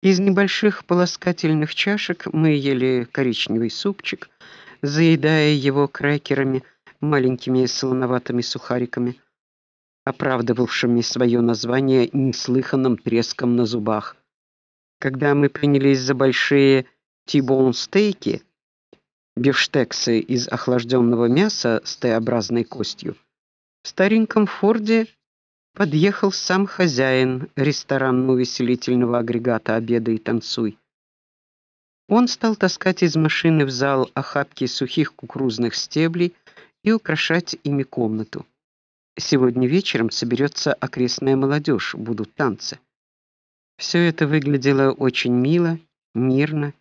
Из небольших полоскательных чашек мы ели коричневый супчик, заедая его крекерами, маленькими солоноватыми сухариками, оправдывавшими свое название неслыханным треском на зубах. Когда мы принялись за большие тибон стейки, бифштексы из охлажденного мяса с Т-образной костью, в стареньком Форде подъехал сам хозяин ресторанно-увеселительного агрегата «Обедай и танцуй». Он стал таскать из машины в зал охапки сухих кукурузных стеблей и украшать ими комнату. Сегодня вечером соберется окрестная молодежь, будут танцы. Все это выглядело очень мило, мирно,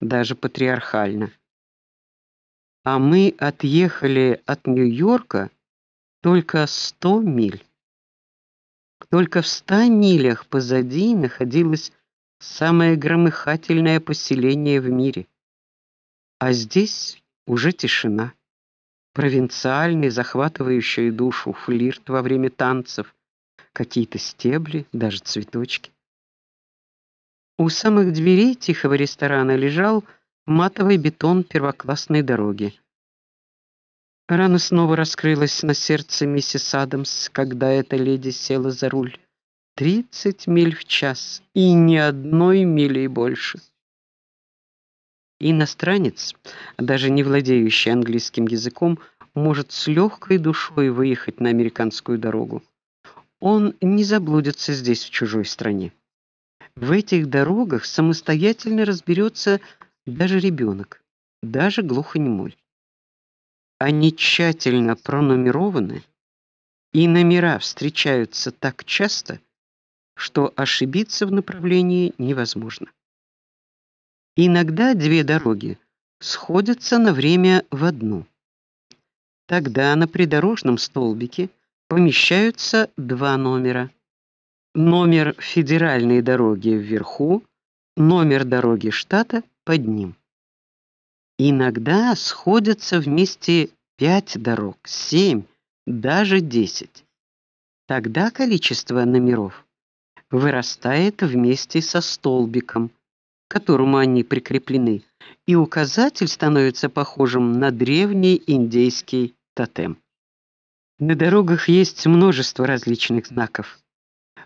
даже патриархально. А мы отъехали от Нью-Йорка только 100 миль. Только в ста милях позади находилось самое громыхательное поселение в мире. А здесь уже тишина. Провинциальный, захватывающий душу флирт во время танцев, какие-то стебли, даже цветочки. У самых дверей тихого ресторана лежал матовый бетон первоклассной дороги. Рана снова раскрылась на сердце миссис Адамс, когда эта леди села за руль. Тридцать миль в час и ни одной мили больше. Иностранец, даже не владеющий английским языком, может с легкой душой выехать на американскую дорогу. Он не заблудится здесь в чужой стране. В этих дорогах самостоятельно разберется даже ребенок, даже глухонемой. Они тщательно пронумерованы, и номера встречаются так часто, что ошибиться в направлении невозможно. Иногда две дороги сходятся на время в одну. Тогда на придорожном столбике помещаются два номера. Номер федеральной дороги вверху, номер дороги штата под ним. Иногда сходятся вместе пять дорог, семь, даже десять. Тогда количество номеров вырастает вместе со столбиком, к которому они прикреплены, и указатель становится похожим на древний индейский тотем. На дорогах есть множество различных знаков.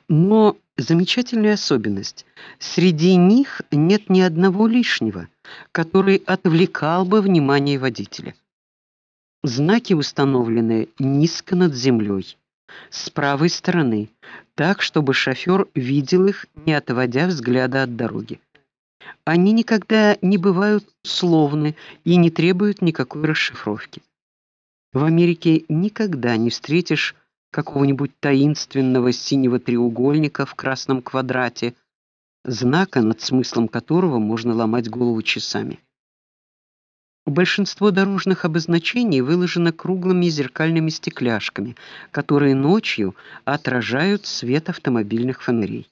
Но замечательная особенность среди них нет ни одного лишнего который отвлекал бы внимание водителя. Знаки установлены низко над землей, с правой стороны, так чтобы шофёр видел их, не отводя взгляда от дороги. Они никогда не бывают словны и не требуют никакой расшифровки. В Америке никогда не встретишь какого-нибудь таинственного синего треугольника в красном квадрате, знака, над смыслом которого можно ломать голову часами. Большинство дорожных обозначений выложено круглыми зеркальными стекляшками, которые ночью отражают свет автомобильных фонарей.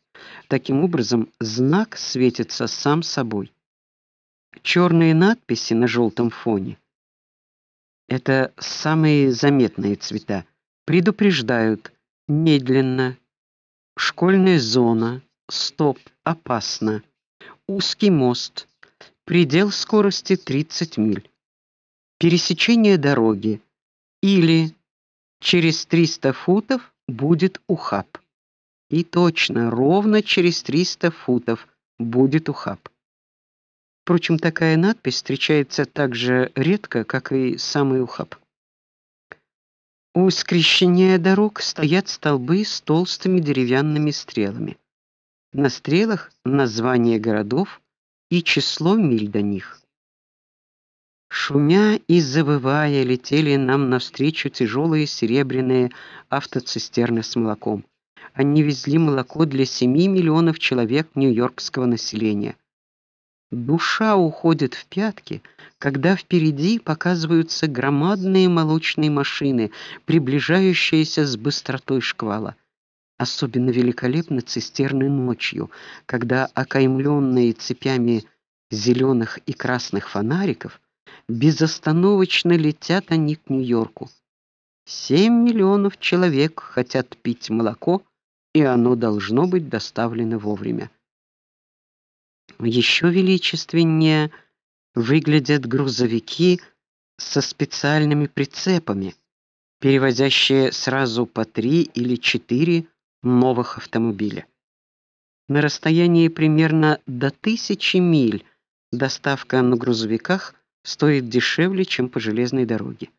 Таким образом, знак светится сам собой. Черные надписи на желтом фоне это самые заметные цвета. Предупреждают: медленно. Школьная зона, Стоп, опасно. Узкий мост. Предел скорости 30 миль. Пересечение дороги. Или через 300 футов будет ухаб. И точно, ровно через 300 футов будет ухаб. Впрочем, такая надпись встречается так же редко, как и самый ухаб. У скрещения дорог стоят столбы с толстыми деревянными стрелами. На стрелах названия городов и число миль до них. Шумя и завывая летели нам навстречу тяжелые серебряные автоцистерны с молоком. Они везли молоко для 7 миллионов человек нью-йоркского населения. Душа уходит в пятки, когда впереди показываются громадные молочные машины, приближающиеся с быстротой шквала. Особенно великолепны цистерны ночью, когда окаймленные цепями зеленых и красных фонариков безостановочно летят они к Нью-Йорку. Семь миллионов человек хотят пить молоко, и оно должно быть доставлено вовремя. Еще величественнее выглядят грузовики со специальными прицепами, перевозящие сразу по три или четыре новых автомобиля. На расстоянии примерно до тысячи миль доставка на грузовиках стоит дешевле, чем по железной дороге.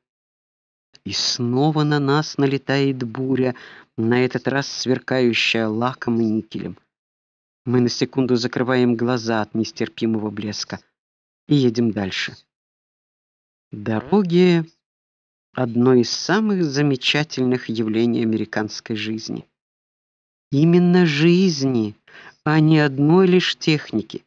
И снова на нас налетает буря, на этот раз сверкающая лаком и никелем. Мы на секунду закрываем глаза от нестерпимого блеска и едем дальше. Дороги одно из самых замечательных явлений американской жизни. Именно жизни, а не одной лишь техники.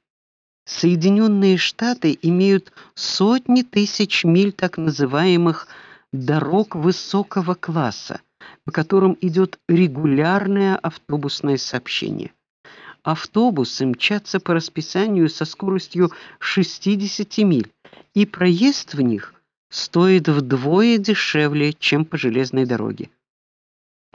Соединенные Штаты имеют сотни тысяч миль так называемых дорог высокого класса, по которым идет регулярное автобусное сообщение. Автобусы мчатся по расписанию со скоростью 60 миль, и проезд в них стоит вдвое дешевле, чем по железной дороге.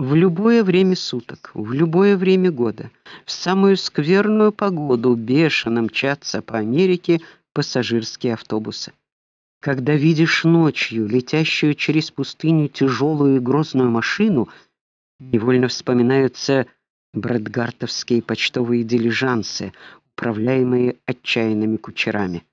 В любое время суток, в любое время года, в самую скверную погоду бешено мчатся по Америке пассажирские автобусы. Когда видишь ночью летящую через пустыню тяжелую и грозную машину, невольно вспоминаются брэдгартовские почтовые дилижансы, управляемые отчаянными кучерами.